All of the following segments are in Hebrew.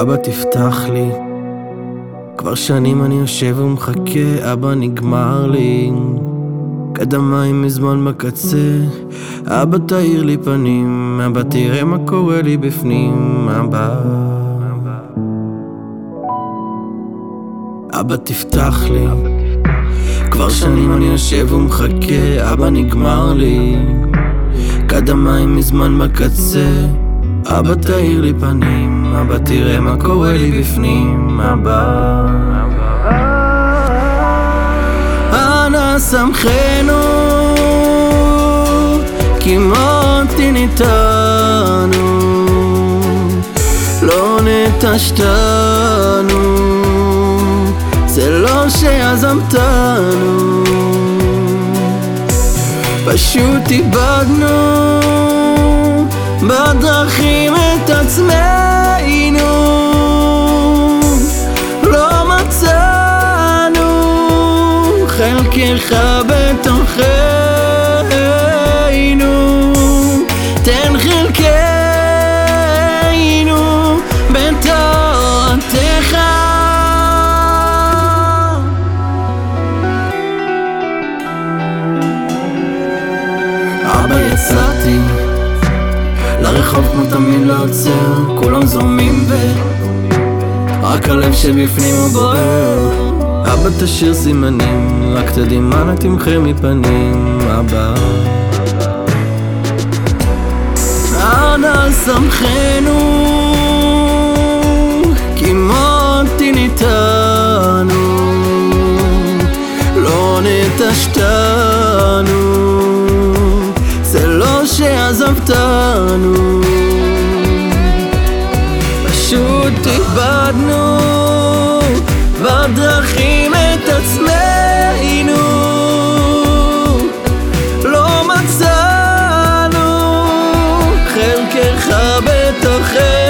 אבא תפתח לי. כבר שנים אני יושב ומחכה, אבא נגמר לי. קדמיים מזמן בקצה. אבא תאיר לי פנים, אבא תראה מה קורה לי בפנים, אבא. אבא תפתח לי. כבר שנים אני יושב ומחכה, אבא נגמר לי קדמיים מזמן בקצה. אבא תאיר לי פנים, אבא תראה מה קורה לי בפנים, אבא. אנא סמכנו כי מותי ניתנו. לא נטשתנו זה לא שעזמתנו פשוט איבדנו בדרכים את עצמנו. לא מצאנו חלקך בתוכנו יצאתי לרחוב כמו תמיד לא עוצר, כולם זורמים ו... רק הלב שבפנים הוא בוער. אבא תשאיר סימנים, רק תדעי מה תמחה מפנים, אבא. שעזבתנו פשוט איבדנו בדרכים את עצמנו. לא מצאנו חלקך בתוכנו.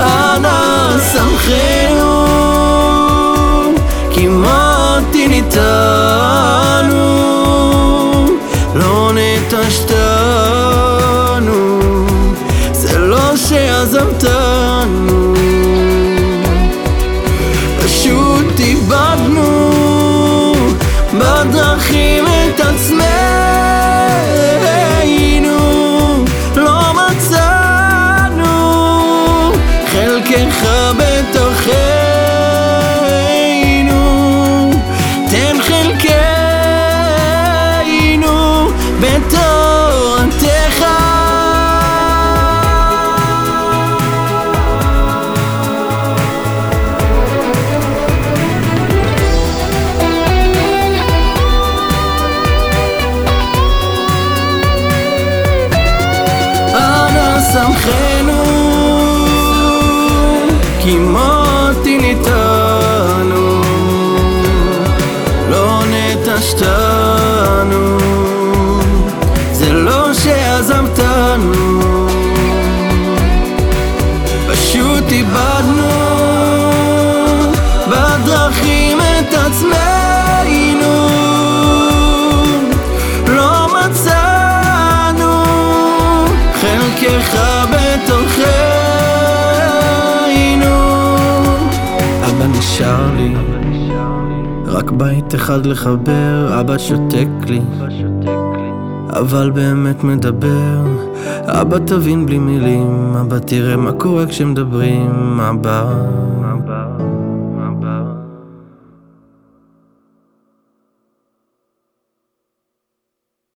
אנא סמכנו כי מותי שעזבתנו פשוט איבדנו מותי ניתנו לא נטשתנו זה לא שעזבתנו פשוט איבדנו נשאר לי רק בית אחד לחבר, אבא שותק לי אבל באמת מדבר. אבא תבין בלי מילים, אבא תראה מה קורה כשמדברים, אבא